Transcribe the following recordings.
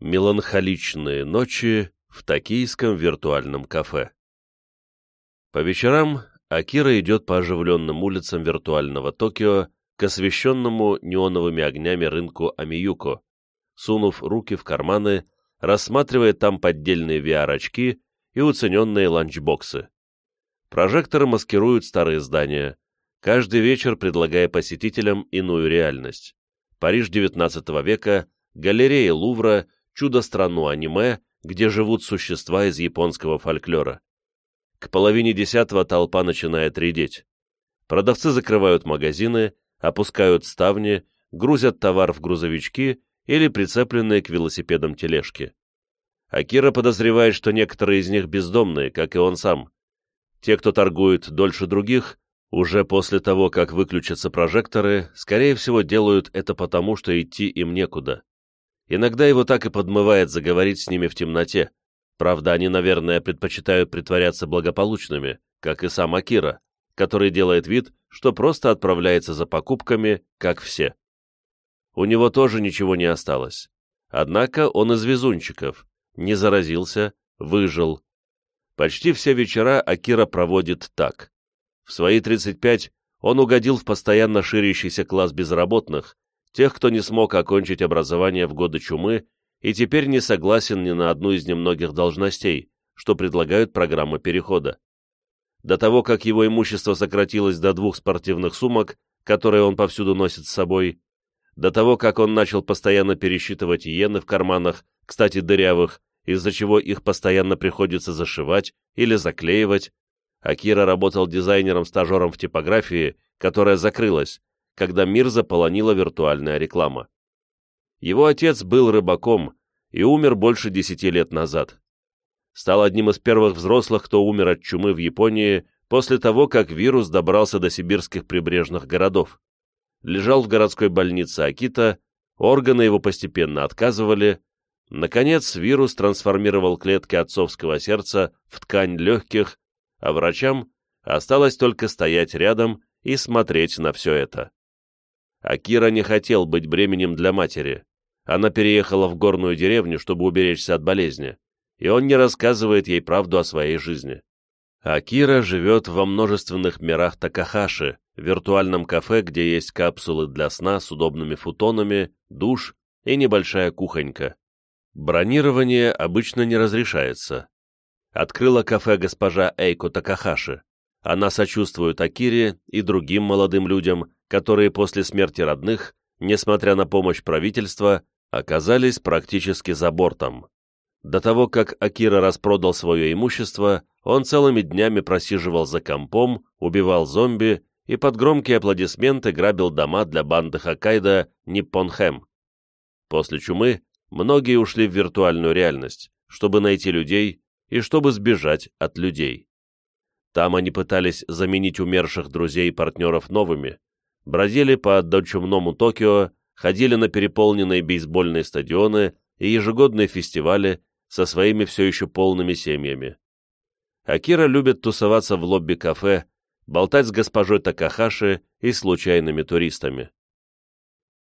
Меланхоличные ночи в токийском виртуальном кафе. По вечерам Акира идет по оживленным улицам виртуального Токио к освещенному неоновыми огнями рынку Амиюко, сунув руки в карманы, рассматривает там поддельные VR-очки и уцененные ланчбоксы. Прожекторы маскируют старые здания, каждый вечер предлагая посетителям иную реальность. Париж XIX века, галереи Лувра чудо-страну аниме, где живут существа из японского фольклора. К половине десятого толпа начинает редеть. Продавцы закрывают магазины, опускают ставни, грузят товар в грузовички или прицепленные к велосипедам тележки. Акира подозревает, что некоторые из них бездомные, как и он сам. Те, кто торгует дольше других, уже после того, как выключатся прожекторы, скорее всего делают это потому, что идти им некуда. Иногда его так и подмывает заговорить с ними в темноте. Правда, они, наверное, предпочитают притворяться благополучными, как и сам Акира, который делает вид, что просто отправляется за покупками, как все. У него тоже ничего не осталось. Однако он из везунчиков, не заразился, выжил. Почти все вечера Акира проводит так. В свои 35 он угодил в постоянно ширящийся класс безработных, тех, кто не смог окончить образование в годы чумы и теперь не согласен ни на одну из немногих должностей, что предлагают программы перехода. До того, как его имущество сократилось до двух спортивных сумок, которые он повсюду носит с собой, до того, как он начал постоянно пересчитывать иены в карманах, кстати, дырявых, из-за чего их постоянно приходится зашивать или заклеивать, Акира работал дизайнером-стажером в типографии, которая закрылась, когда мир заполонила виртуальная реклама. Его отец был рыбаком и умер больше десяти лет назад. Стал одним из первых взрослых, кто умер от чумы в Японии после того, как вирус добрался до сибирских прибрежных городов. Лежал в городской больнице Акита, органы его постепенно отказывали. Наконец, вирус трансформировал клетки отцовского сердца в ткань легких, а врачам осталось только стоять рядом и смотреть на все это. Акира не хотел быть бременем для матери. Она переехала в горную деревню, чтобы уберечься от болезни, и он не рассказывает ей правду о своей жизни. Акира живет во множественных мирах Такахаши, виртуальном кафе, где есть капсулы для сна с удобными футонами, душ и небольшая кухонька. Бронирование обычно не разрешается. Открыла кафе госпожа Эйко Такахаши. Она сочувствует Акире и другим молодым людям, которые после смерти родных, несмотря на помощь правительства, оказались практически за бортом. До того, как Акира распродал свое имущество, он целыми днями просиживал за компом, убивал зомби и под громкие аплодисменты грабил дома для банды Хоккайдо Ниппонхэм. После чумы многие ушли в виртуальную реальность, чтобы найти людей и чтобы сбежать от людей. Там они пытались заменить умерших друзей и партнеров новыми, бродили по дочумному Токио, ходили на переполненные бейсбольные стадионы и ежегодные фестивали со своими все еще полными семьями. Акира любит тусоваться в лобби-кафе, болтать с госпожой Такахаши и случайными туристами.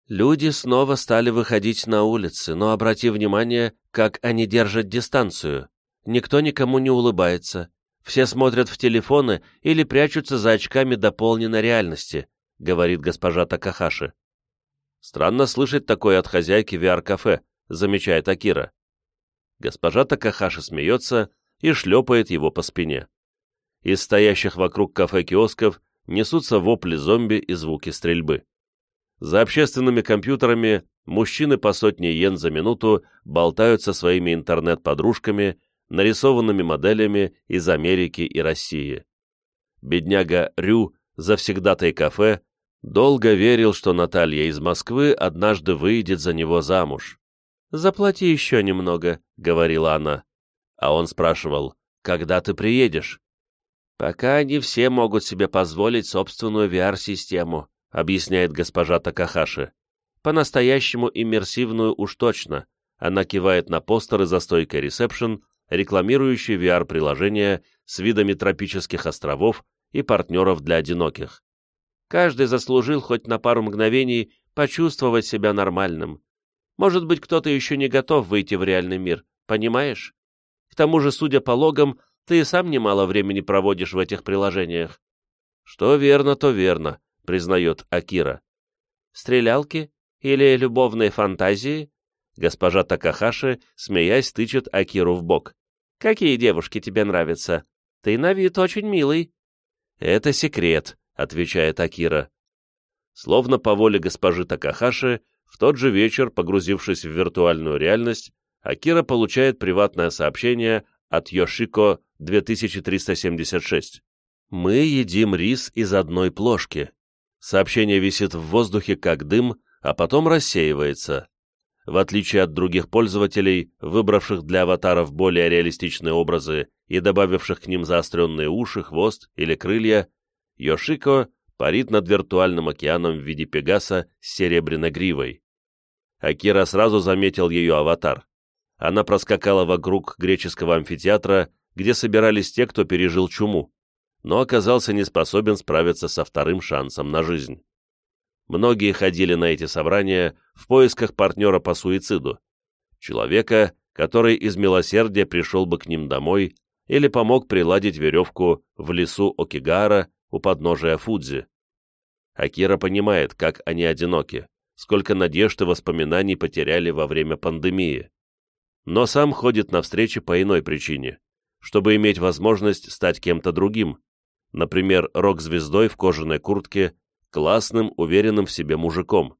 Люди снова стали выходить на улицы, но обрати внимание, как они держат дистанцию. Никто никому не улыбается. Все смотрят в телефоны или прячутся за очками дополненной реальности, — говорит госпожа Такахаши. «Странно слышать такое от хозяйки VR-кафе», — замечает Акира. Госпожа Такахаши смеется и шлепает его по спине. Из стоящих вокруг кафе киосков несутся вопли зомби и звуки стрельбы. За общественными компьютерами мужчины по сотне йен за минуту болтают со своими интернет-подружками, нарисованными моделями из Америки и России. Бедняга Рю завсегдатай кафе, долго верил, что Наталья из Москвы однажды выйдет за него замуж. «Заплати еще немного», — говорила она. А он спрашивал, «Когда ты приедешь?» «Пока не все могут себе позволить собственную VR-систему», — объясняет госпожа Такахаши. «По-настоящему иммерсивную уж точно». Она кивает на постеры за стойкой ресепшн, рекламирующие VR-приложения с видами тропических островов и партнеров для одиноких. Каждый заслужил хоть на пару мгновений почувствовать себя нормальным. Может быть, кто-то еще не готов выйти в реальный мир, понимаешь? К тому же, судя по логам, ты и сам немало времени проводишь в этих приложениях. Что верно, то верно, признает Акира. Стрелялки или любовные фантазии? Госпожа Такахаши, смеясь, тычет Акиру в бок. Какие девушки тебе нравятся? Ты на вид очень милый. Это секрет, отвечает Акира. Словно по воле госпожи Такахаши, в тот же вечер, погрузившись в виртуальную реальность, Акира получает приватное сообщение от Йошико 2376. «Мы едим рис из одной плошки». Сообщение висит в воздухе как дым, а потом рассеивается. В отличие от других пользователей, выбравших для аватаров более реалистичные образы и добавивших к ним заостренные уши, хвост или крылья, Йошико парит над виртуальным океаном в виде Пегаса с серебряной гривой. Акира сразу заметил ее аватар. Она проскакала вокруг греческого амфитеатра, где собирались те, кто пережил чуму, но оказался не способен справиться со вторым шансом на жизнь. Многие ходили на эти собрания в поисках партнера по суициду, человека, который из милосердия пришел бы к ним домой или помог приладить веревку в лесу Окигара у подножия Фудзи. Акира понимает, как они одиноки, сколько надежд и воспоминаний потеряли во время пандемии. Но сам ходит на встречи по иной причине, чтобы иметь возможность стать кем-то другим, например, рок-звездой в кожаной куртке, классным, уверенным в себе мужиком.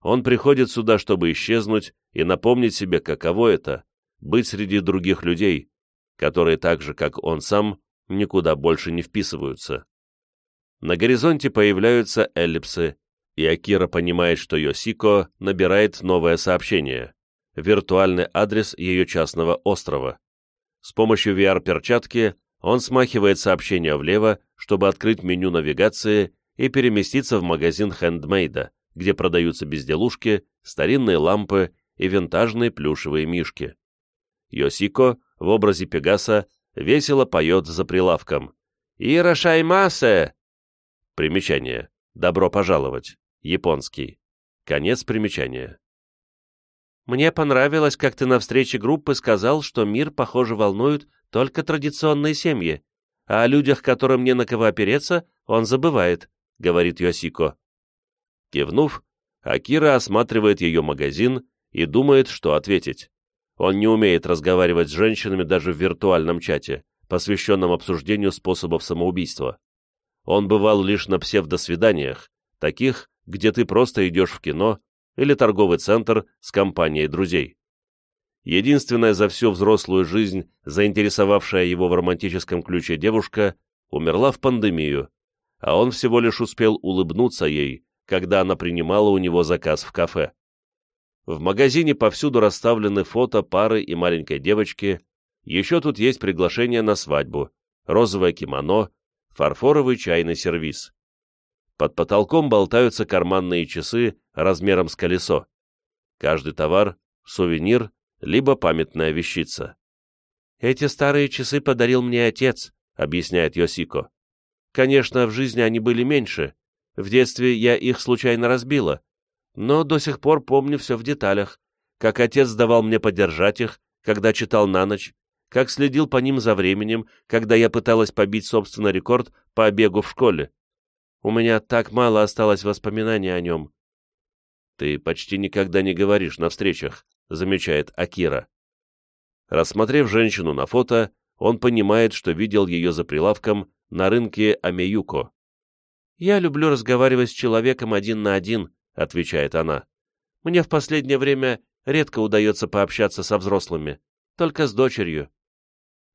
Он приходит сюда, чтобы исчезнуть и напомнить себе, каково это — быть среди других людей, которые так же, как он сам, никуда больше не вписываются. На горизонте появляются эллипсы, и Акира понимает, что Йосико набирает новое сообщение, виртуальный адрес ее частного острова. С помощью VR-перчатки он смахивает сообщение влево, чтобы открыть меню навигации и переместиться в магазин хендмейда, где продаются безделушки, старинные лампы и винтажные плюшевые мишки. Йосико в образе Пегаса весело поет за прилавком. «Ирошаймасе!» Примечание. Добро пожаловать. Японский. Конец примечания. Мне понравилось, как ты на встрече группы сказал, что мир, похоже, волнует только традиционные семьи, а о людях, которым не на кого опереться, он забывает, — говорит Йосико. Кивнув, Акира осматривает ее магазин и думает, что ответить. Он не умеет разговаривать с женщинами даже в виртуальном чате, посвященном обсуждению способов самоубийства. Он бывал лишь на псевдосвиданиях, таких, где ты просто идешь в кино или торговый центр с компанией друзей. Единственная за всю взрослую жизнь, заинтересовавшая его в романтическом ключе девушка, умерла в пандемию, а он всего лишь успел улыбнуться ей, когда она принимала у него заказ в кафе. В магазине повсюду расставлены фото пары и маленькой девочки, еще тут есть приглашение на свадьбу, розовое кимоно, фарфоровый чайный сервиз. Под потолком болтаются карманные часы размером с колесо. Каждый товар — сувенир, либо памятная вещица. «Эти старые часы подарил мне отец», — объясняет Йосико. «Конечно, в жизни они были меньше. В детстве я их случайно разбила. Но до сих пор помню все в деталях. Как отец давал мне подержать их, когда читал на ночь, как следил по ним за временем, когда я пыталась побить собственный рекорд по бегу в школе. У меня так мало осталось воспоминаний о нем. «Ты почти никогда не говоришь на встречах», — замечает Акира. Рассмотрев женщину на фото, он понимает, что видел ее за прилавком на рынке Амеюко. «Я люблю разговаривать с человеком один на один», — отвечает она. «Мне в последнее время редко удается пообщаться со взрослыми, только с дочерью.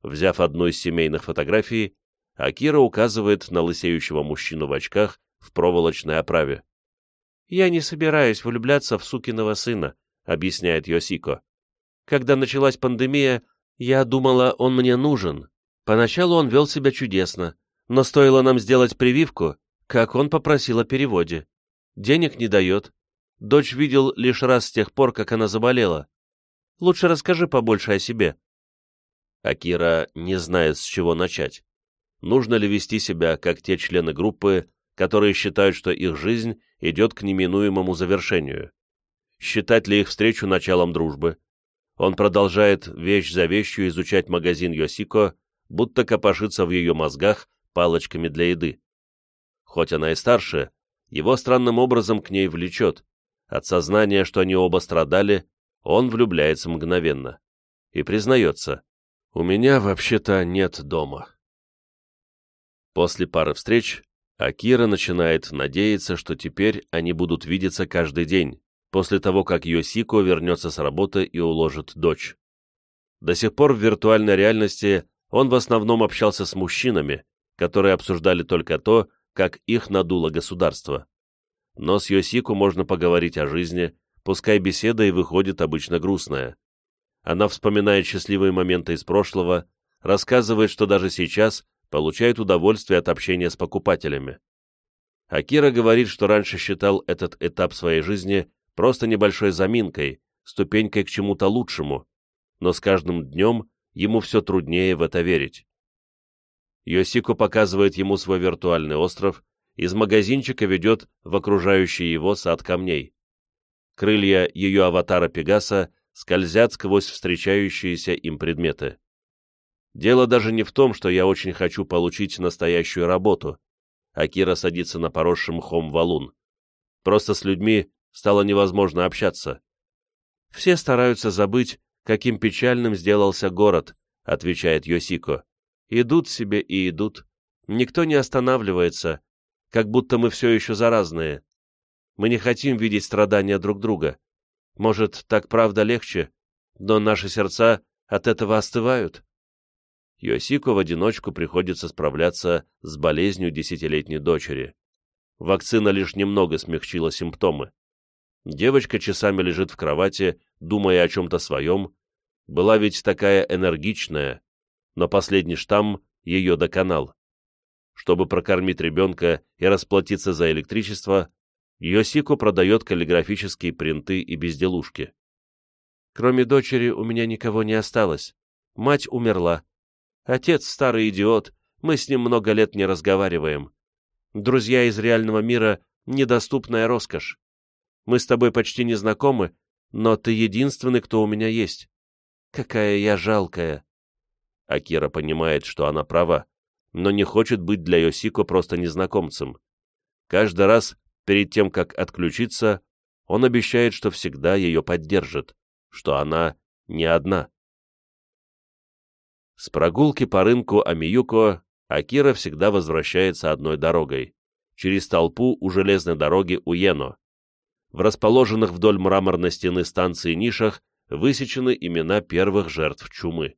Взяв одну из семейных фотографий, Акира указывает на лысеющего мужчину в очках в проволочной оправе. «Я не собираюсь влюбляться в сукиного сына», — объясняет Йосико. «Когда началась пандемия, я думала, он мне нужен. Поначалу он вел себя чудесно, но стоило нам сделать прививку, как он попросил о переводе. Денег не дает. Дочь видел лишь раз с тех пор, как она заболела. Лучше расскажи побольше о себе». Акира не знает, с чего начать. Нужно ли вести себя, как те члены группы, которые считают, что их жизнь идет к неминуемому завершению? считать ли их встречу началом дружбы. Он продолжает вещь за вещью изучать магазин Йосико, будто копошится в ее мозгах палочками для еды. Хоть она и старше, его странным образом к ней влечет. От сознания, что они оба страдали, он влюбляется мгновенно. И признается, «У меня вообще-то нет дома». После пары встреч Акира начинает надеяться, что теперь они будут видеться каждый день, после того, как Йосико вернется с работы и уложит дочь. До сих пор в виртуальной реальности он в основном общался с мужчинами, которые обсуждали только то, как их надуло государство. Но с Йосику можно поговорить о жизни, пускай беседа и выходит обычно грустная. Она вспоминает счастливые моменты из прошлого, рассказывает, что даже сейчас получает удовольствие от общения с покупателями. Акира говорит, что раньше считал этот этап своей жизни просто небольшой заминкой, ступенькой к чему-то лучшему, но с каждым днем ему все труднее в это верить. Йосико показывает ему свой виртуальный остров, из магазинчика ведет в окружающий его сад камней. Крылья ее аватара Пегаса скользят сквозь встречающиеся им предметы. Дело даже не в том, что я очень хочу получить настоящую работу. Акира садится на поросший мхом валун. Просто с людьми стало невозможно общаться. Все стараются забыть, каким печальным сделался город, отвечает Йосико. Идут себе и идут. Никто не останавливается, как будто мы все еще заразные. Мы не хотим видеть страдания друг друга. Может, так правда легче, но наши сердца от этого остывают. Йосико в одиночку приходится справляться с болезнью десятилетней дочери. Вакцина лишь немного смягчила симптомы. Девочка часами лежит в кровати, думая о чем-то своем. Была ведь такая энергичная, но последний штамм ее доконал. Чтобы прокормить ребенка и расплатиться за электричество, Йосико продает каллиграфические принты и безделушки. Кроме дочери у меня никого не осталось. Мать умерла. Отец старый идиот, мы с ним много лет не разговариваем. Друзья из реального мира — недоступная роскошь. Мы с тобой почти не знакомы, но ты единственный, кто у меня есть. Какая я жалкая. Акира понимает, что она права, но не хочет быть для Йосико просто незнакомцем. Каждый раз, перед тем, как отключиться, он обещает, что всегда ее поддержит, что она не одна. С прогулки по рынку Амиюко Акира всегда возвращается одной дорогой, через толпу у железной дороги Уено. В расположенных вдоль мраморной стены станции нишах высечены имена первых жертв чумы.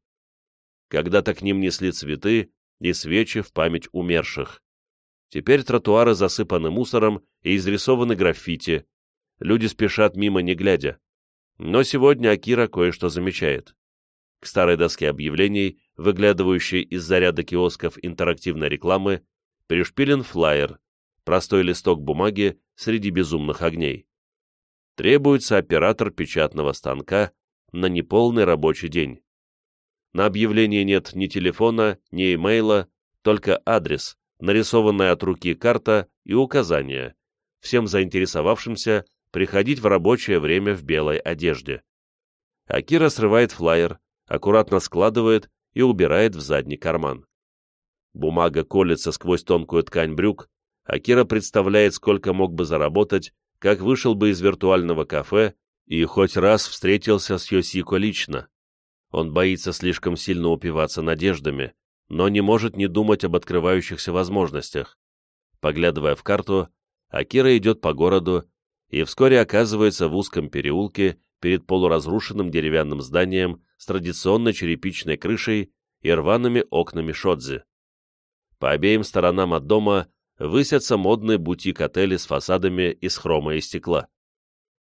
Когда-то к ним несли цветы и свечи в память умерших. Теперь тротуары засыпаны мусором и изрисованы граффити. Люди спешат мимо, не глядя. Но сегодня Акира кое-что замечает. К старой доске объявлений, выглядывающей из заряда киосков интерактивной рекламы, пришпилен флаер, простой листок бумаги среди безумных огней. Требуется оператор печатного станка на неполный рабочий день. На объявлении нет ни телефона, ни имейла, только адрес, нарисованная от руки карта и указания, всем заинтересовавшимся приходить в рабочее время в белой одежде. Акира срывает флаер, аккуратно складывает и убирает в задний карман. Бумага колется сквозь тонкую ткань брюк, Акира представляет, сколько мог бы заработать, как вышел бы из виртуального кафе и хоть раз встретился с Йосико лично. Он боится слишком сильно упиваться надеждами, но не может не думать об открывающихся возможностях. Поглядывая в карту, Акира идет по городу и вскоре оказывается в узком переулке перед полуразрушенным деревянным зданием с традиционной черепичной крышей и рваными окнами шодзи. По обеим сторонам от дома высятся модные бутик-отели с фасадами из хрома и стекла.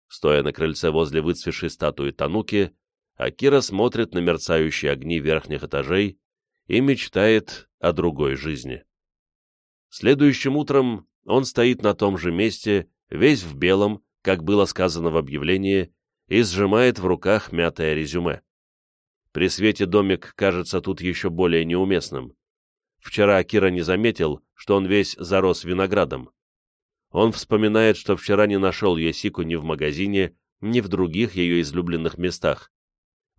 Стоя на крыльце возле выцвешей статуи Тануки, Акира смотрит на мерцающие огни верхних этажей и мечтает о другой жизни. Следующим утром он стоит на том же месте, весь в белом, как было сказано в объявлении, и сжимает в руках мятое резюме. При свете домик кажется тут еще более неуместным. Вчера Акира не заметил, что он весь зарос виноградом. Он вспоминает, что вчера не нашел Есику ни в магазине, ни в других ее излюбленных местах.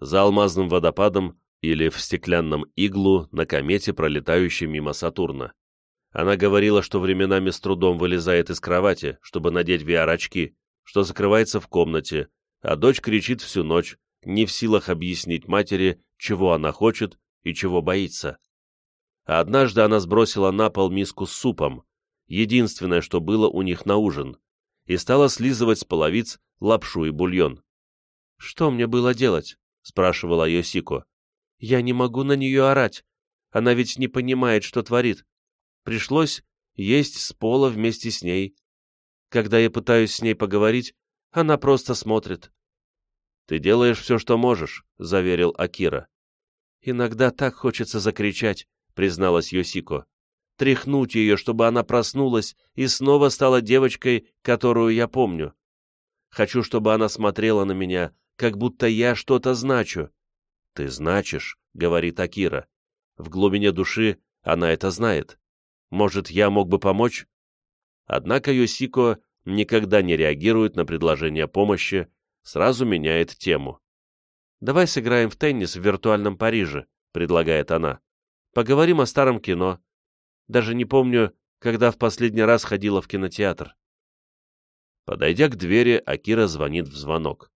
За алмазным водопадом или в стеклянном иглу на комете, пролетающей мимо Сатурна. Она говорила, что временами с трудом вылезает из кровати, чтобы надеть VR-очки, что закрывается в комнате, а дочь кричит всю ночь, не в силах объяснить матери, чего она хочет и чего боится. А однажды она сбросила на пол миску с супом, единственное, что было у них на ужин, и стала слизывать с половиц лапшу и бульон. «Что мне было делать?» — спрашивала Йосико. «Я не могу на нее орать. Она ведь не понимает, что творит. Пришлось есть с пола вместе с ней. Когда я пытаюсь с ней поговорить, она просто смотрит. «Ты делаешь все, что можешь», — заверил Акира. «Иногда так хочется закричать», — призналась Йосико. «Тряхнуть ее, чтобы она проснулась и снова стала девочкой, которую я помню. Хочу, чтобы она смотрела на меня, как будто я что-то значу». «Ты значишь», — говорит Акира. В глубине души она это знает. Может, я мог бы помочь? Однако Йосико никогда не реагирует на предложение помощи, сразу меняет тему. «Давай сыграем в теннис в виртуальном Париже», — предлагает она. «Поговорим о старом кино. Даже не помню, когда в последний раз ходила в кинотеатр». Подойдя к двери, Акира звонит в звонок.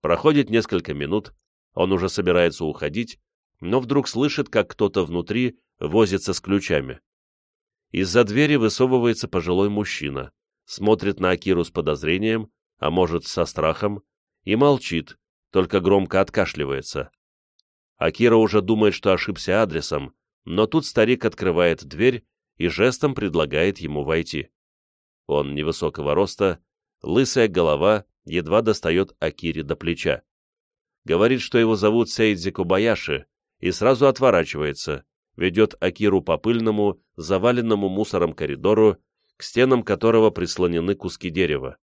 Проходит несколько минут, он уже собирается уходить, но вдруг слышит, как кто-то внутри возится с ключами. Из-за двери высовывается пожилой мужчина, смотрит на Акиру с подозрением, а может, со страхом, и молчит, только громко откашливается. Акира уже думает, что ошибся адресом, но тут старик открывает дверь и жестом предлагает ему войти. Он невысокого роста, лысая голова едва достает Акире до плеча. Говорит, что его зовут Сейдзи Кубаяши, и сразу отворачивается, ведет Акиру по пыльному, заваленному мусором коридору, к стенам которого прислонены куски дерева.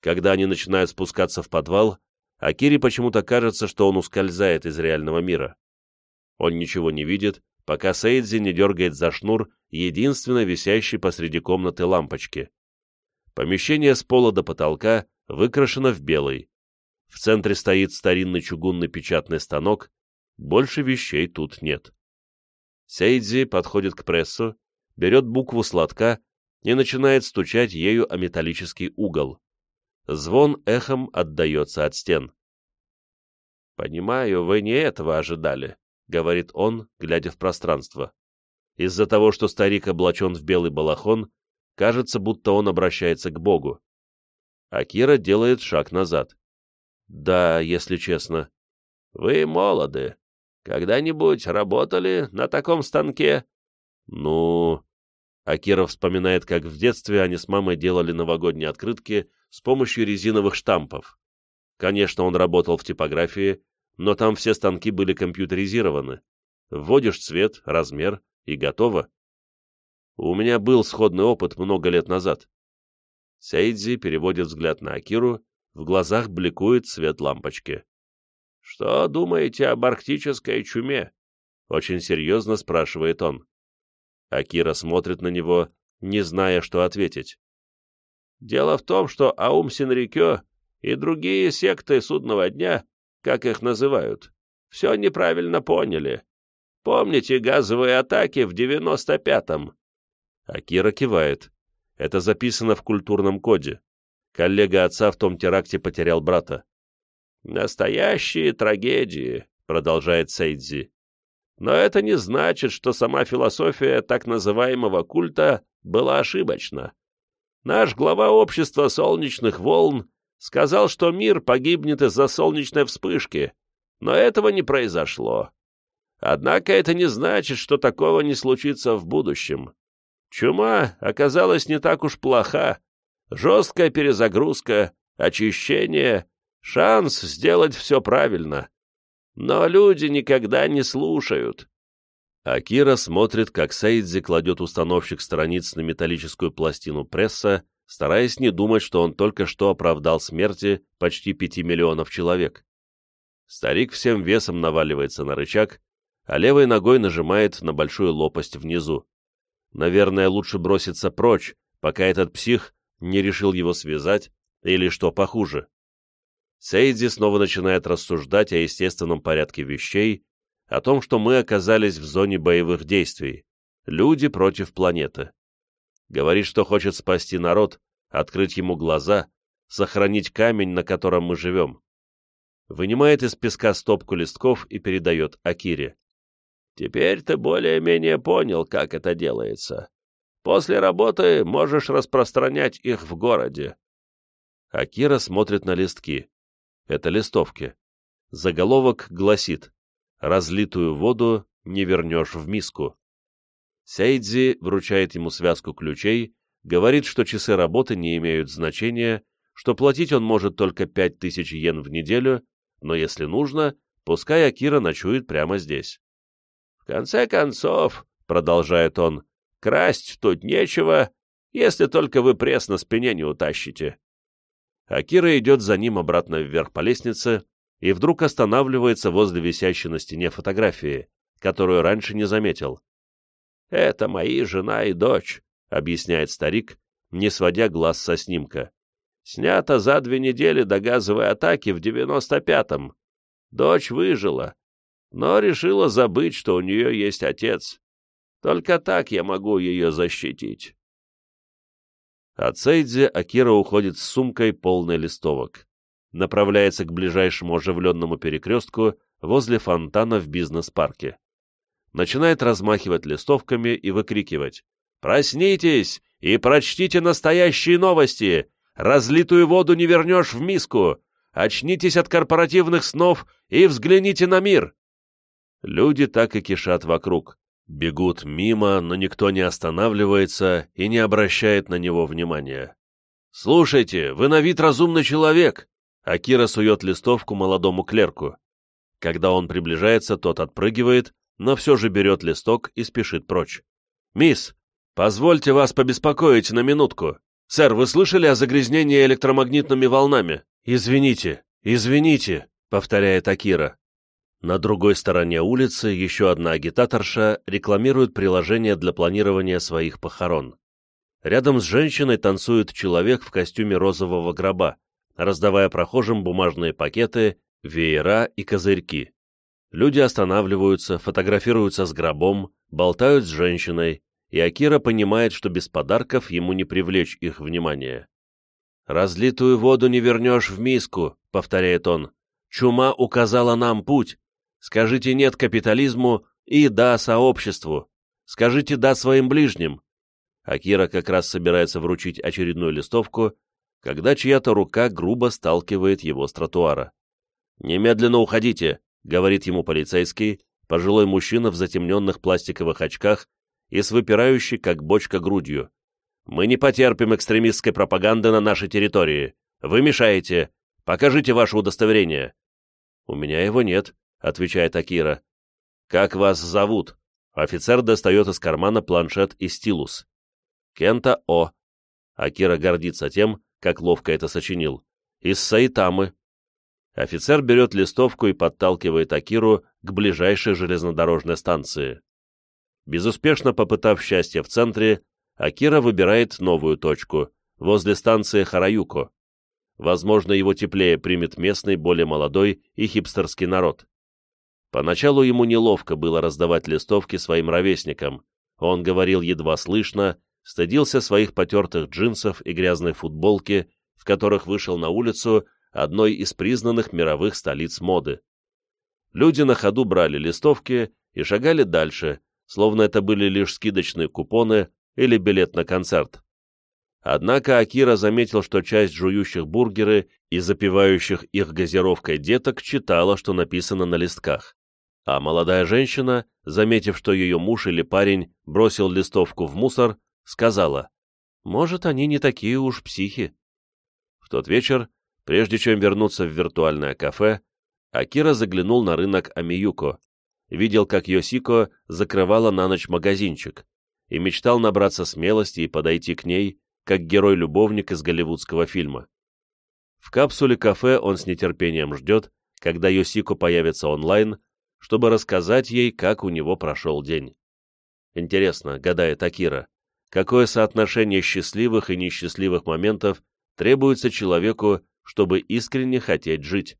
Когда они начинают спускаться в подвал, Акире почему-то кажется, что он ускользает из реального мира. Он ничего не видит, пока Сейдзи не дергает за шнур единственно висящей посреди комнаты лампочки. Помещение с пола до потолка выкрашено в белый. В центре стоит старинный чугунный печатный станок, больше вещей тут нет. Сейдзи подходит к прессу, берет букву сладка и начинает стучать ею о металлический угол. Звон эхом отдается от стен. «Понимаю, вы не этого ожидали», — говорит он, глядя в пространство. Из-за того, что старик облачен в белый балахон, кажется, будто он обращается к Богу. Акира делает шаг назад. «Да, если честно». «Вы молоды. Когда-нибудь работали на таком станке? Ну... Акира вспоминает, как в детстве они с мамой делали новогодние открытки с помощью резиновых штампов. Конечно, он работал в типографии, но там все станки были компьютеризированы. Вводишь цвет, размер и готово. У меня был сходный опыт много лет назад. Сейдзи переводит взгляд на Акиру, в глазах бликует свет лампочки. «Что думаете об арктической чуме?» — очень серьезно спрашивает он. Акира смотрит на него, не зная, что ответить. «Дело в том, что Аум Синрикё и другие секты судного дня, как их называют, все неправильно поняли. Помните газовые атаки в девяносто пятом?» Акира кивает. Это записано в культурном коде. Коллега отца в том теракте потерял брата. «Настоящие трагедии», — продолжает Сейдзи. «Но это не значит, что сама философия так называемого культа была ошибочна. Наш глава общества солнечных волн сказал, что мир погибнет из-за солнечной вспышки, но этого не произошло. Однако это не значит, что такого не случится в будущем. Чума оказалась не так уж плоха. Жесткая перезагрузка, очищение Шанс сделать все правильно. Но люди никогда не слушают. Акира смотрит, как Сейдзи кладет установщик страниц на металлическую пластину пресса, стараясь не думать, что он только что оправдал смерти почти пяти миллионов человек. Старик всем весом наваливается на рычаг, а левой ногой нажимает на большую лопасть внизу. Наверное, лучше броситься прочь, пока этот псих не решил его связать или что похуже. Сейдзи снова начинает рассуждать о естественном порядке вещей, о том, что мы оказались в зоне боевых действий, люди против планеты. Говорит, что хочет спасти народ, открыть ему глаза, сохранить камень, на котором мы живем. Вынимает из песка стопку листков и передает Акире. «Теперь ты более-менее понял, как это делается. После работы можешь распространять их в городе». Акира смотрит на листки. Это листовки. Заголовок гласит «Разлитую воду не вернешь в миску». Сейдзи вручает ему связку ключей, говорит, что часы работы не имеют значения, что платить он может только 5000 йен в неделю, но если нужно, пускай Акира ночует прямо здесь. «В конце концов», — продолжает он, — «красть тут нечего, если только вы пресс на спине не утащите». Акира идет за ним обратно вверх по лестнице и вдруг останавливается возле висящей на стене фотографии, которую раньше не заметил. «Это мои жена и дочь», — объясняет старик, не сводя глаз со снимка. «Снято за две недели до газовой атаки в девяносто пятом. Дочь выжила, но решила забыть, что у нее есть отец. Только так я могу ее защитить». От Сейдзи Акира уходит с сумкой, полной листовок. Направляется к ближайшему оживленному перекрестку возле фонтана в бизнес-парке начинает размахивать листовками и выкрикивать «Проснитесь и прочтите настоящие новости! Разлитую воду не вернешь в миску! Очнитесь от корпоративных снов и взгляните на мир!» Люди так и кишат вокруг. Бегут мимо, но никто не останавливается и не обращает на него внимания. «Слушайте, вы на вид разумный человек!» Акира сует листовку молодому клерку. Когда он приближается, тот отпрыгивает, но все же берет листок и спешит прочь. «Мисс, позвольте вас побеспокоить на минутку. Сэр, вы слышали о загрязнении электромагнитными волнами? Извините, извините», — повторяет Акира. На другой стороне улицы еще одна агитаторша рекламирует приложение для планирования своих похорон. Рядом с женщиной танцует человек в костюме розового гроба, раздавая прохожим бумажные пакеты, веера и козырьки. Люди останавливаются, фотографируются с гробом, болтают с женщиной, и Акира понимает, что без подарков ему не привлечь их внимание. «Разлитую воду не вернешь в миску», — повторяет он. «Чума указала нам путь. Скажите «нет» капитализму и «да» сообществу. Скажите «да» своим ближним». Акира как раз собирается вручить очередную листовку, когда чья-то рука грубо сталкивает его с тротуара. «Немедленно уходите! — говорит ему полицейский, пожилой мужчина в затемненных пластиковых очках и с выпирающей, как бочка, грудью. «Мы не потерпим экстремистской пропаганды на нашей территории. Вы мешаете. Покажите ваше удостоверение». «У меня его нет», — отвечает Акира. «Как вас зовут?» Офицер достает из кармана планшет и стилус. «Кента О». Акира гордится тем, как ловко это сочинил. «Из Саитамы. Офицер берет листовку и подталкивает Акиру к ближайшей железнодорожной станции. Безуспешно попытав счастье в центре, Акира выбирает новую точку, возле станции Хараюко. Возможно, его теплее примет местный, более молодой и хипстерский народ. Поначалу ему неловко было раздавать листовки своим ровесникам. Он говорил едва слышно, стыдился своих потертых джинсов и грязной футболки, в которых вышел на улицу одной из признанных мировых столиц моды. Люди на ходу брали листовки и шагали дальше, словно это были лишь скидочные купоны или билет на концерт. Однако Акира заметил, что часть жующих бургеры и запивающих их газировкой деток читала, что написано на листках. А молодая женщина, заметив, что ее муж или парень бросил листовку в мусор, сказала, «Может, они не такие уж психи». В тот вечер Прежде чем вернуться в виртуальное кафе, Акира заглянул на рынок Амиюко, видел, как Йосико закрывала на ночь магазинчик, и мечтал набраться смелости и подойти к ней, как герой-любовник из голливудского фильма. В капсуле кафе он с нетерпением ждет, когда Йосико появится онлайн, чтобы рассказать ей, как у него прошел день. Интересно, гадает Акира, какое соотношение счастливых и несчастливых моментов требуется человеку, чтобы искренне хотеть жить.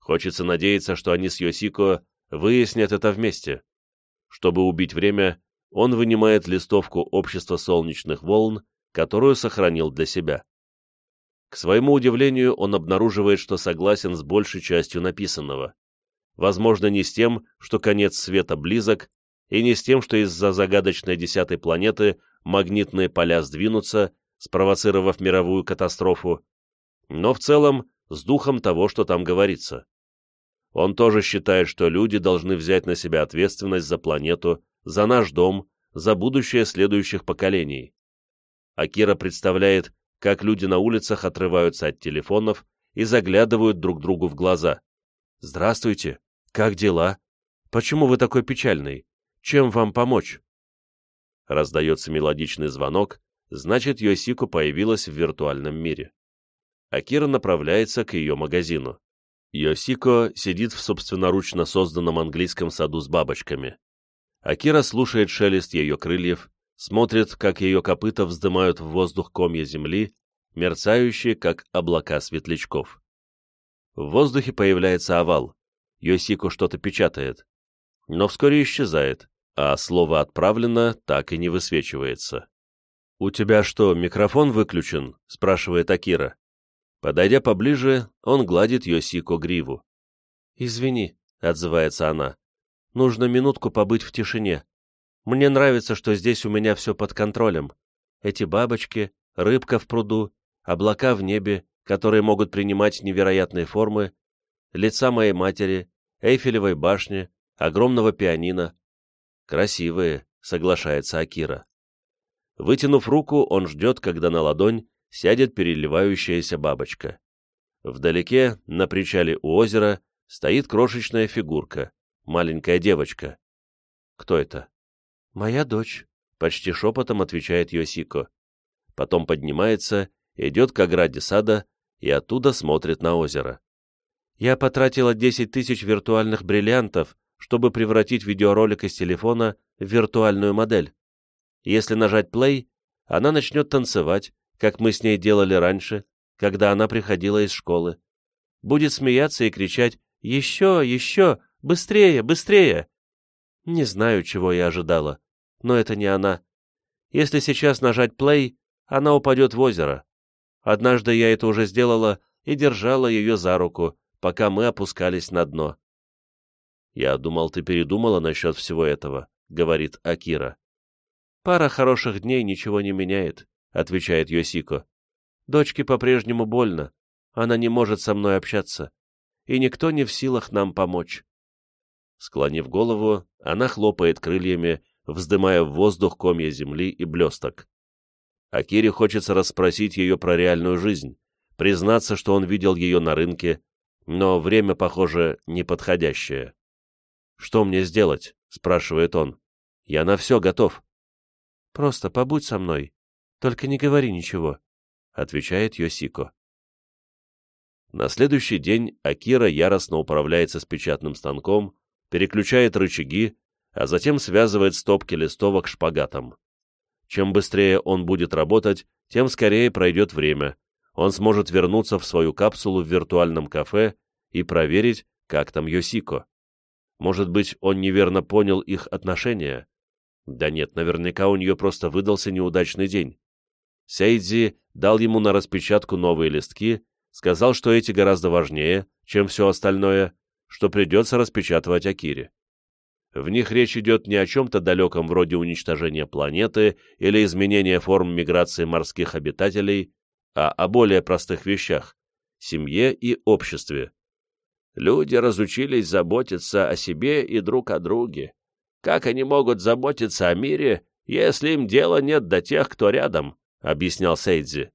Хочется надеяться, что они с Йосико выяснят это вместе. Чтобы убить время, он вынимает листовку общества солнечных волн, которую сохранил для себя. К своему удивлению, он обнаруживает, что согласен с большей частью написанного. Возможно, не с тем, что конец света близок, и не с тем, что из-за загадочной десятой планеты магнитные поля сдвинутся, спровоцировав мировую катастрофу, но в целом с духом того, что там говорится. Он тоже считает, что люди должны взять на себя ответственность за планету, за наш дом, за будущее следующих поколений. Акира представляет, как люди на улицах отрываются от телефонов и заглядывают друг другу в глаза. «Здравствуйте! Как дела? Почему вы такой печальный? Чем вам помочь?» Раздается мелодичный звонок, значит, Йосику появилась в виртуальном мире. Акира направляется к ее магазину. Йосико сидит в собственноручно созданном английском саду с бабочками. Акира слушает шелест ее крыльев, смотрит, как ее копыта вздымают в воздух комья земли, мерцающие, как облака светлячков. В воздухе появляется овал. Йосико что-то печатает. Но вскоре исчезает, а слово «отправлено» так и не высвечивается. «У тебя что, микрофон выключен?» — спрашивает Акира. Подойдя поближе, он гладит Йосико гриву. «Извини», — отзывается она, — «нужно минутку побыть в тишине. Мне нравится, что здесь у меня все под контролем. Эти бабочки, рыбка в пруду, облака в небе, которые могут принимать невероятные формы, лица моей матери, Эйфелевой башни, огромного пианино. Красивые, соглашается Акира. Вытянув руку, он ждет, когда на ладонь сядет переливающаяся бабочка. Вдалеке, на причале у озера, стоит крошечная фигурка, маленькая девочка. Кто это? Моя дочь, почти шепотом отвечает Йосико. Потом поднимается, идет к ограде сада и оттуда смотрит на озеро. Я потратила 10 тысяч виртуальных бриллиантов, чтобы превратить видеоролик из телефона в виртуальную модель. Если нажать play, она начнет танцевать, как мы с ней делали раньше, когда она приходила из школы. Будет смеяться и кричать «Еще, еще! Быстрее, быстрее!» Не знаю, чего я ожидала, но это не она. Если сейчас нажать play, она упадет в озеро. Однажды я это уже сделала и держала ее за руку, пока мы опускались на дно. «Я думал, ты передумала насчет всего этого», — говорит Акира. «Пара хороших дней ничего не меняет. — отвечает Йосико. «Дочке по-прежнему больно. Она не может со мной общаться. И никто не в силах нам помочь». Склонив голову, она хлопает крыльями, вздымая в воздух комья земли и блесток. Акире хочется расспросить ее про реальную жизнь, признаться, что он видел ее на рынке, но время, похоже, неподходящее. «Что мне сделать?» — спрашивает он. «Я на все готов». «Просто побудь со мной», только не говори ничего», — отвечает Йосико. На следующий день Акира яростно управляется с печатным станком, переключает рычаги, а затем связывает стопки листовок шпагатом. Чем быстрее он будет работать, тем скорее пройдет время. Он сможет вернуться в свою капсулу в виртуальном кафе и проверить, как там Йосико. Может быть, он неверно понял их отношения? Да нет, наверняка у нее просто выдался неудачный день. Сейдзи дал ему на распечатку новые листки, сказал, что эти гораздо важнее, чем все остальное, что придется распечатывать Акире. В них речь идет не о чем-то далеком вроде уничтожения планеты или изменения форм миграции морских обитателей, а о более простых вещах – семье и обществе. Люди разучились заботиться о себе и друг о друге. Как они могут заботиться о мире, если им дела нет до тех, кто рядом? — объяснял Сейдзи.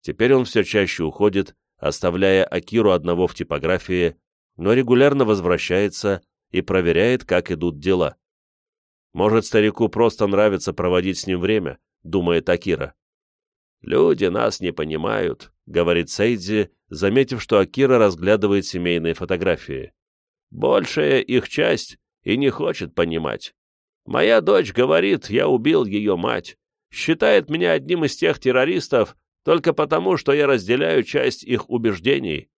Теперь он все чаще уходит, оставляя Акиру одного в типографии, но регулярно возвращается и проверяет, как идут дела. Может, старику просто нравится проводить с ним время, думает Акира. «Люди нас не понимают», — говорит Сейдзи, заметив, что Акира разглядывает семейные фотографии. «Большая их часть и не хочет понимать. Моя дочь говорит, я убил ее мать, считает меня одним из тех террористов, только потому, что я разделяю часть их убеждений».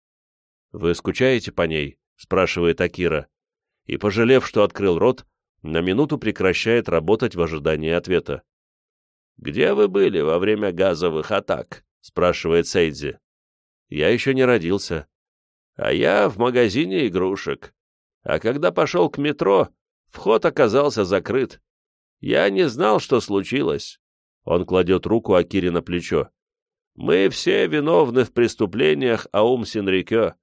«Вы скучаете по ней?» — спрашивает Акира. И, пожалев, что открыл рот, на минуту прекращает работать в ожидании ответа. «Где вы были во время газовых атак?» — спрашивает Сейдзи. «Я еще не родился». «А я в магазине игрушек. А когда пошел к метро, вход оказался закрыт. Я не знал, что случилось». Он кладет руку Акире на плечо. «Мы все виновны в преступлениях Аум Синрикё.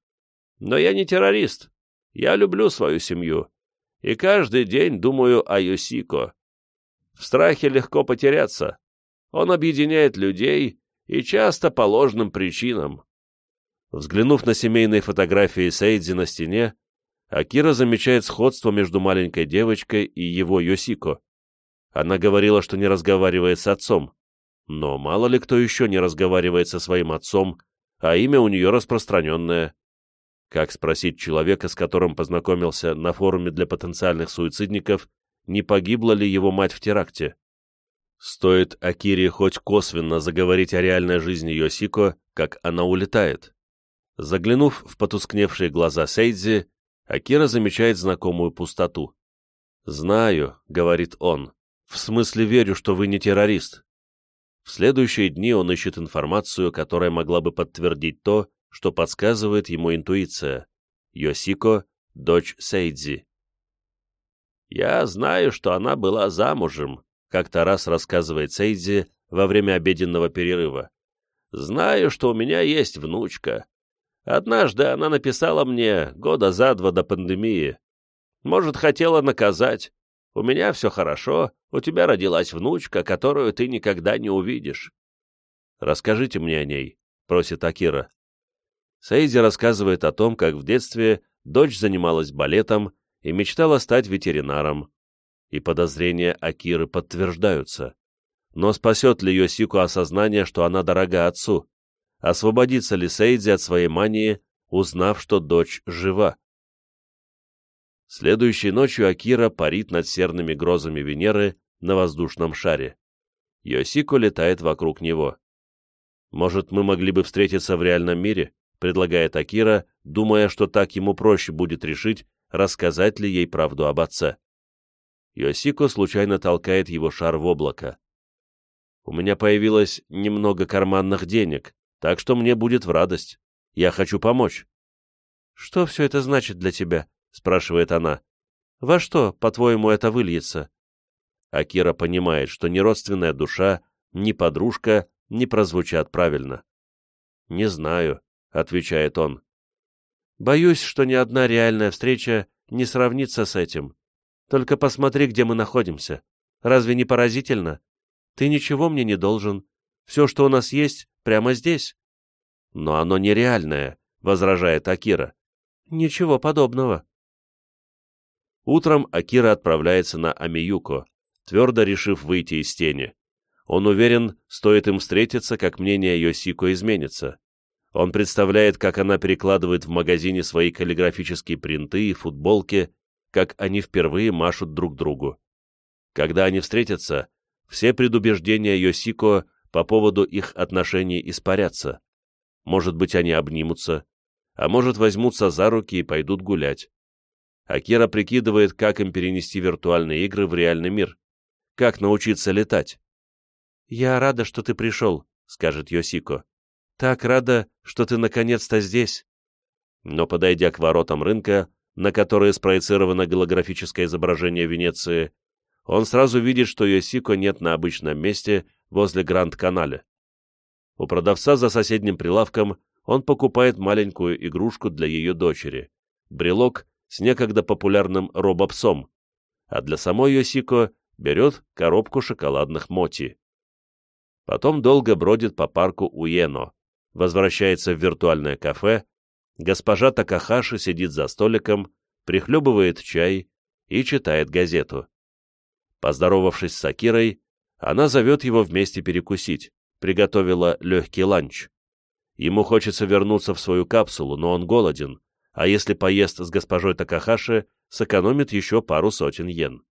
Но я не террорист. Я люблю свою семью. И каждый день думаю о Юсико. В страхе легко потеряться. Он объединяет людей и часто по ложным причинам. Взглянув на семейные фотографии Сейдзи на стене, Акира замечает сходство между маленькой девочкой и его Йосико. Она говорила, что не разговаривает с отцом. Но мало ли кто еще не разговаривает со своим отцом, а имя у нее распространенное. Как спросить человека, с которым познакомился на форуме для потенциальных суицидников, не погибла ли его мать в теракте? Стоит Акире хоть косвенно заговорить о реальной жизни Йосико, как она улетает. Заглянув в потускневшие глаза Сейдзи, Акира замечает знакомую пустоту. «Знаю», — говорит он, — «в смысле верю, что вы не террорист». В следующие дни он ищет информацию, которая могла бы подтвердить то, что подсказывает ему интуиция. Йосико — дочь Сейдзи. «Я знаю, что она была замужем», — как-то раз рассказывает Сейдзи во время обеденного перерыва. «Знаю, что у меня есть внучка. Однажды она написала мне года за два до пандемии. Может, хотела наказать. У меня все хорошо, у тебя родилась внучка, которую ты никогда не увидишь». «Расскажите мне о ней», — просит Акира. Сейзи рассказывает о том, как в детстве дочь занималась балетом и мечтала стать ветеринаром. И подозрения Акиры подтверждаются. Но спасет ли Йосику осознание, что она дорога отцу? Освободится ли Сейдзи от своей мании, узнав, что дочь жива? Следующей ночью Акира парит над серными грозами Венеры на воздушном шаре. Йосико летает вокруг него. Может, мы могли бы встретиться в реальном мире? предлагает Акира, думая, что так ему проще будет решить, рассказать ли ей правду об отце. Йосико случайно толкает его шар в облако. «У меня появилось немного карманных денег, так что мне будет в радость. Я хочу помочь». «Что все это значит для тебя?» — спрашивает она. «Во что, по-твоему, это выльется?» Акира понимает, что ни родственная душа, ни подружка не прозвучат правильно. «Не знаю», — отвечает он. «Боюсь, что ни одна реальная встреча не сравнится с этим. Только посмотри, где мы находимся. Разве не поразительно? Ты ничего мне не должен. Все, что у нас есть, прямо здесь». «Но оно нереальное», — возражает Акира. «Ничего подобного». Утром Акира отправляется на Амиюко, твердо решив выйти из тени. Он уверен, стоит им встретиться, как мнение Йосико изменится. Он представляет, как она перекладывает в магазине свои каллиграфические принты и футболки, как они впервые машут друг другу. Когда они встретятся, все предубеждения Йосико по поводу их отношений испарятся. Может быть, они обнимутся, а может, возьмутся за руки и пойдут гулять. Акира прикидывает, как им перенести виртуальные игры в реальный мир, как научиться летать. «Я рада, что ты пришел», — скажет Йосико. Так рада, что ты наконец-то здесь. Но, подойдя к воротам рынка, на которые спроецировано голографическое изображение Венеции, он сразу видит, что Йосико нет на обычном месте возле Гранд-Канале. У продавца за соседним прилавком он покупает маленькую игрушку для ее дочери, брелок с некогда популярным робопсом, а для самой Йосико берет коробку шоколадных моти. Потом долго бродит по парку Уено, возвращается в виртуальное кафе, госпожа Такахаши сидит за столиком, прихлебывает чай и читает газету. Поздоровавшись с Сакирой, она зовет его вместе перекусить, приготовила легкий ланч. Ему хочется вернуться в свою капсулу, но он голоден, а если поест с госпожой Такахаши, сэкономит еще пару сотен йен.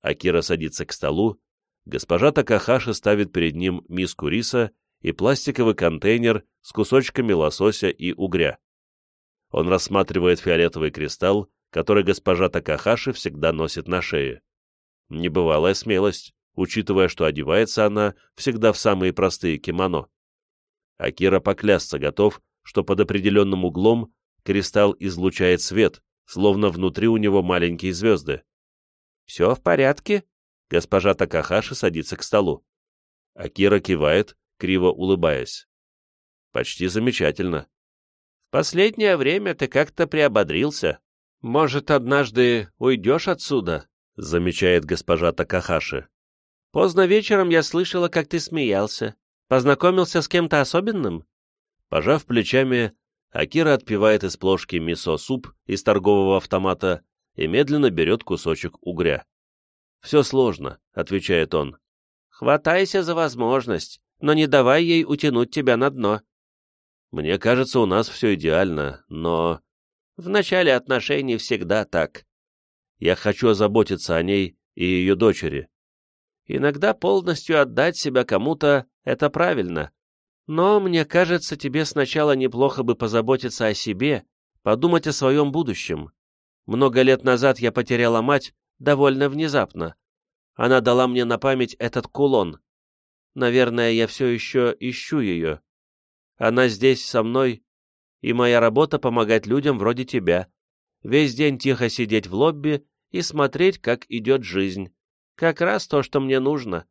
Акира садится к столу, госпожа Такахаши ставит перед ним миску риса и пластиковый контейнер с кусочками лосося и угря. Он рассматривает фиолетовый кристалл, который госпожа Такахаши всегда носит на шее. Небывалая смелость, учитывая, что одевается она всегда в самые простые кимоно. Акира поклясться готов, что под определенным углом кристалл излучает свет, словно внутри у него маленькие звезды. «Все в порядке?» Госпожа Такахаши садится к столу. Акира кивает, криво улыбаясь. «Почти замечательно. Последнее время ты как-то приободрился. Может, однажды уйдешь отсюда?» замечает госпожа Такахаши. «Поздно вечером я слышала, как ты смеялся. Познакомился с кем-то особенным?» Пожав плечами, Акира отпивает из плошки мисо-суп из торгового автомата и медленно берет кусочек угря. «Все сложно», — отвечает он. «Хватайся за возможность, но не давай ей утянуть тебя на дно». «Мне кажется, у нас все идеально, но...» «В начале отношений всегда так. Я хочу озаботиться о ней и ее дочери. Иногда полностью отдать себя кому-то — это правильно, но, мне кажется, тебе сначала неплохо бы позаботиться о себе, подумать о своем будущем. Много лет назад я потеряла мать довольно внезапно. Она дала мне на память этот кулон. Наверное, я все еще ищу ее. Она здесь со мной, и моя работа — помогать людям вроде тебя. Весь день тихо сидеть в лобби и смотреть, как идет жизнь. Как раз то, что мне нужно.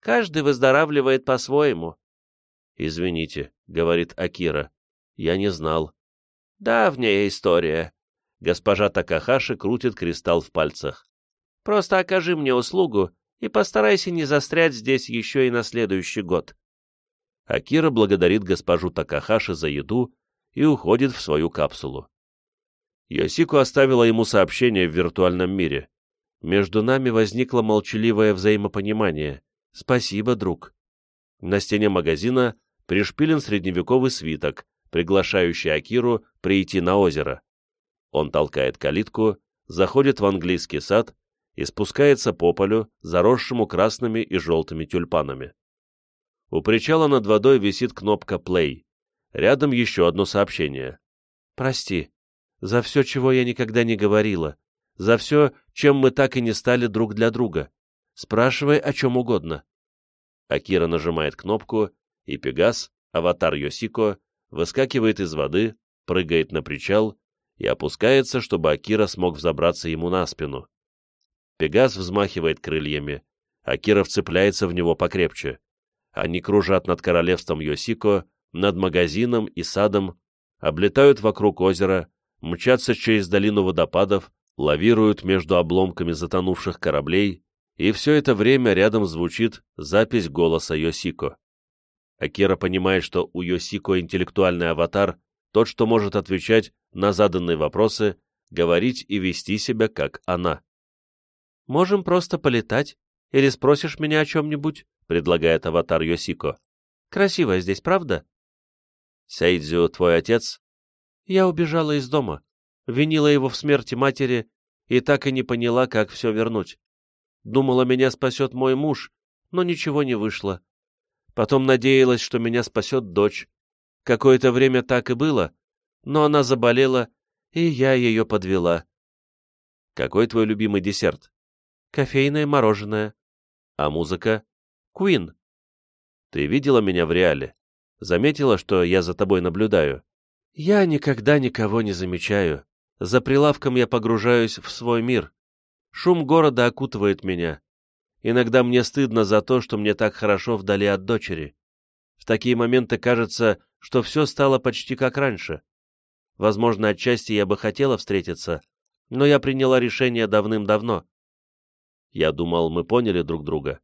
Каждый выздоравливает по-своему. «Извините», — говорит Акира, — «я не знал». «Давняя история». Госпожа Такахаши крутит кристалл в пальцах. «Просто окажи мне услугу и постарайся не застрять здесь еще и на следующий год». Акира благодарит госпожу Такахаши за еду и уходит в свою капсулу. Йосико оставила ему сообщение в виртуальном мире. Между нами возникло молчаливое взаимопонимание. Спасибо, друг. На стене магазина пришпилен средневековый свиток, приглашающий Акиру прийти на озеро. Он толкает калитку, заходит в английский сад и спускается по полю, заросшему красными и желтыми тюльпанами. У причала над водой висит кнопка «Play». Рядом еще одно сообщение. «Прости, за все, чего я никогда не говорила, за все, чем мы так и не стали друг для друга. Спрашивай о чем угодно». Акира нажимает кнопку, и Пегас, аватар Йосико, выскакивает из воды, прыгает на причал и опускается, чтобы Акира смог взобраться ему на спину. Пегас взмахивает крыльями, Акира вцепляется в него покрепче. Они кружат над королевством Йосико, над магазином и садом, облетают вокруг озера, мчатся через долину водопадов, лавируют между обломками затонувших кораблей, и все это время рядом звучит запись голоса Йосико. Акира понимает, что у Йосико интеллектуальный аватар, тот, что может отвечать на заданные вопросы, говорить и вести себя, как она. «Можем просто полетать, или спросишь меня о чем-нибудь?» — предлагает аватар Йосико. «Красиво здесь, правда?» «Сейдзю твой отец?» «Я убежала из дома, винила его в смерти матери и так и не поняла, как все вернуть. Думала, меня спасет мой муж, но ничего не вышло. Потом надеялась, что меня спасет дочь. Какое-то время так и было, но она заболела, и я ее подвела. Какой твой любимый десерт? Кофейное мороженое. А музыка? Куин. Ты видела меня в реале? Заметила, что я за тобой наблюдаю? Я никогда никого не замечаю. За прилавком я погружаюсь в свой мир. Шум города окутывает меня. Иногда мне стыдно за то, что мне так хорошо вдали от дочери. В такие моменты кажется, что все стало почти как раньше. Возможно, отчасти я бы хотела встретиться, но я приняла решение давным-давно. Я думал, мы поняли друг друга.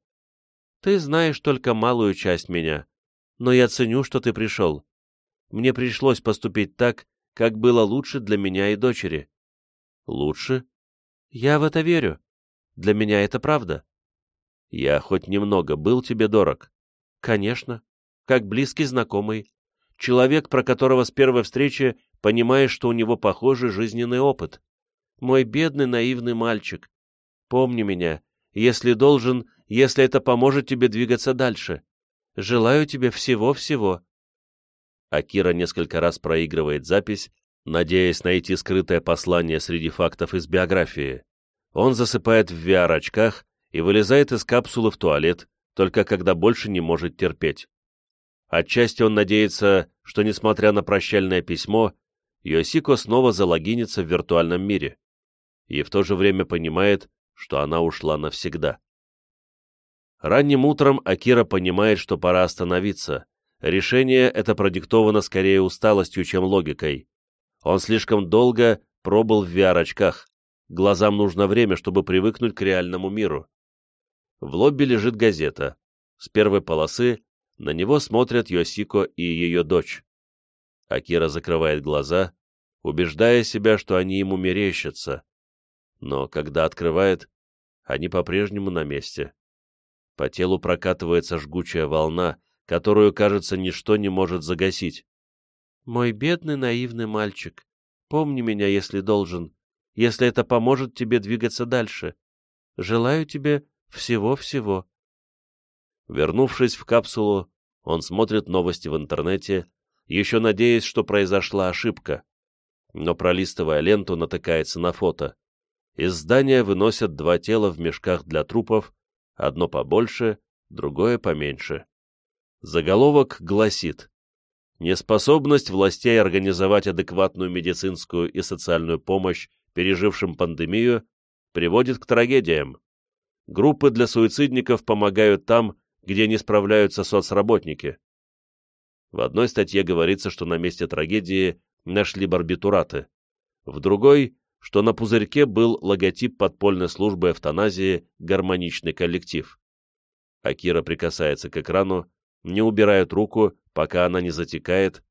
Ты знаешь только малую часть меня, но я ценю, что ты пришел. Мне пришлось поступить так, как было лучше для меня и дочери. Лучше? Я в это верю. Для меня это правда. Я хоть немного был тебе дорог? Конечно. Как близкий знакомый. Человек, про которого с первой встречи понимаешь, что у него похожий жизненный опыт. Мой бедный наивный мальчик. Помни меня, если должен, если это поможет тебе двигаться дальше. Желаю тебе всего-всего». Акира несколько раз проигрывает запись, надеясь найти скрытое послание среди фактов из биографии. Он засыпает в VR-очках и вылезает из капсулы в туалет, только когда больше не может терпеть. Отчасти он надеется, что, несмотря на прощальное письмо, Йосико снова залогинится в виртуальном мире, и в то же время понимает, что она ушла навсегда. Ранним утром Акира понимает, что пора остановиться. Решение это продиктовано скорее усталостью, чем логикой. Он слишком долго пробыл в VR-очках. Глазам нужно время, чтобы привыкнуть к реальному миру. В лобби лежит газета. С первой полосы на него смотрят Йосико и ее дочь. Акира закрывает глаза, убеждая себя, что они ему мерещатся. Но когда открывает, они по-прежнему на месте. По телу прокатывается жгучая волна, которую, кажется, ничто не может загасить. «Мой бедный наивный мальчик, помни меня, если должен, если это поможет тебе двигаться дальше. Желаю тебе всего-всего». Вернувшись в капсулу, он смотрит новости в интернете, еще надеясь, что произошла ошибка. Но пролистывая ленту, натыкается на фото. Из здания выносят два тела в мешках для трупов, одно побольше, другое поменьше. Заголовок гласит «Неспособность властей организовать адекватную медицинскую и социальную помощь пережившим пандемию приводит к трагедиям. Группы для суицидников помогают там, где не справляются соцработники. В одной статье говорится, что на месте трагедии нашли барбитураты. В другой, что на пузырьке был логотип подпольной службы эвтаназии «Гармоничный коллектив». Акира прикасается к экрану, не убирает руку, пока она не затекает,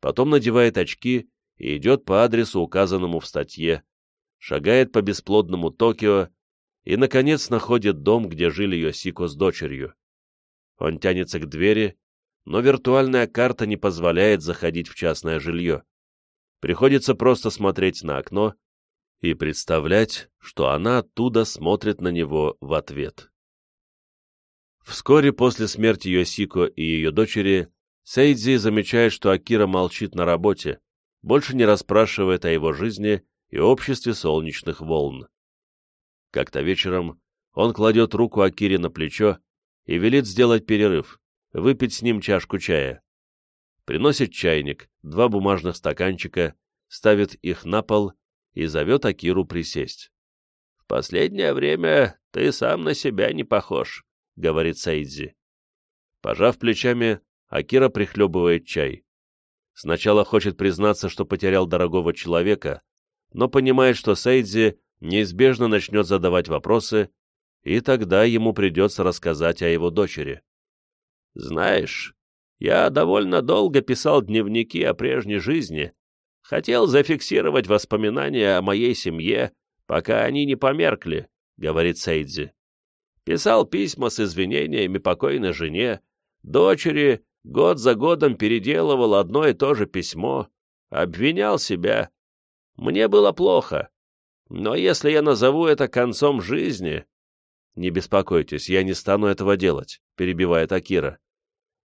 потом надевает очки и идет по адресу, указанному в статье, шагает по бесплодному Токио и, наконец, находит дом, где жили Йосико с дочерью. Он тянется к двери, но виртуальная карта не позволяет заходить в частное жилье. Приходится просто смотреть на окно и представлять, что она оттуда смотрит на него в ответ. Вскоре после смерти Йосико и ее дочери, Сейдзи замечает, что Акира молчит на работе, больше не расспрашивает о его жизни и обществе солнечных волн. Как-то вечером он кладет руку Акире на плечо и велит сделать перерыв, выпить с ним чашку чая. Приносит чайник, два бумажных стаканчика, ставит их на пол и зовет Акиру присесть. «В последнее время ты сам на себя не похож», — говорит Сейдзи. Пожав плечами, Акира прихлебывает чай. Сначала хочет признаться, что потерял дорогого человека, но понимает, что Сейдзи неизбежно начнет задавать вопросы, и тогда ему придется рассказать о его дочери. Знаешь, я довольно долго писал дневники о прежней жизни, хотел зафиксировать воспоминания о моей семье, пока они не померкли, — говорит Сейдзи. Писал письма с извинениями покойной жене, дочери, год за годом переделывал одно и то же письмо, обвинял себя. Мне было плохо, но если я назову это концом жизни... «Не беспокойтесь, я не стану этого делать», — перебивает Акира.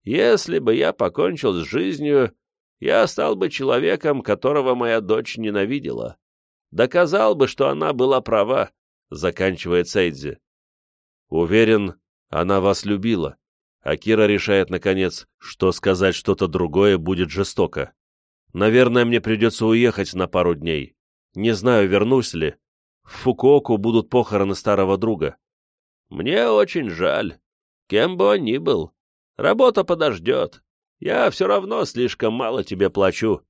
Если бы я покончил с жизнью, я стал бы человеком, которого моя дочь ненавидела. Доказал бы, что она была права, — заканчивает Сейдзи. Уверен, она вас любила. Акира решает, наконец, что сказать что-то другое будет жестоко. Наверное, мне придется уехать на пару дней. Не знаю, вернусь ли. В Фукуоку будут похороны старого друга. Мне очень жаль. Кем бы он ни был, Работа подождет. Я все равно слишком мало тебе плачу».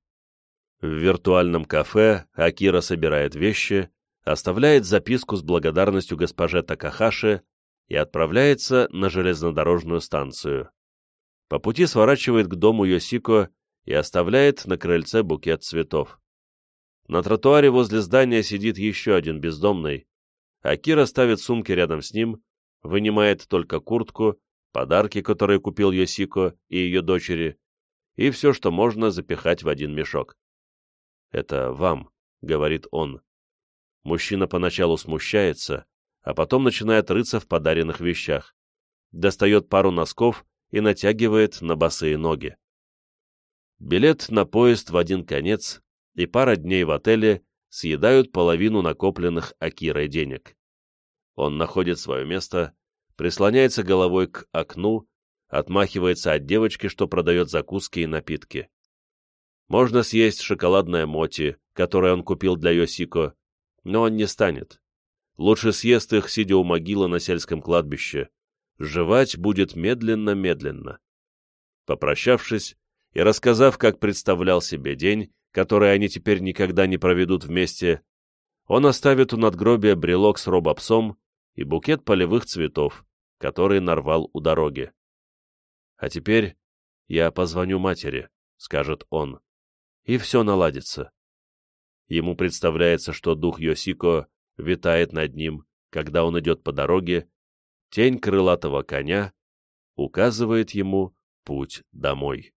В виртуальном кафе Акира собирает вещи, оставляет записку с благодарностью госпоже Такахаши и отправляется на железнодорожную станцию. По пути сворачивает к дому Йосико и оставляет на крыльце букет цветов. На тротуаре возле здания сидит еще один бездомный. Акира ставит сумки рядом с ним, вынимает только куртку подарки, которые купил Йосико и ее дочери, и все, что можно запихать в один мешок. «Это вам», — говорит он. Мужчина поначалу смущается, а потом начинает рыться в подаренных вещах. Достает пару носков и натягивает на босые ноги. Билет на поезд в один конец и пара дней в отеле съедают половину накопленных Акирой денег. Он находит свое место, прислоняется головой к окну, отмахивается от девочки, что продает закуски и напитки. Можно съесть шоколадное моти, которое он купил для Йосико, но он не станет. Лучше съест их, сидя у могилы на сельском кладбище. Жевать будет медленно-медленно. Попрощавшись и рассказав, как представлял себе день, который они теперь никогда не проведут вместе, он оставит у надгробия брелок с робопсом и букет полевых цветов, который нарвал у дороги. «А теперь я позвоню матери», — скажет он и все наладится. Ему представляется, что дух Йосико витает над ним, когда он идет по дороге, тень крылатого коня указывает ему путь домой.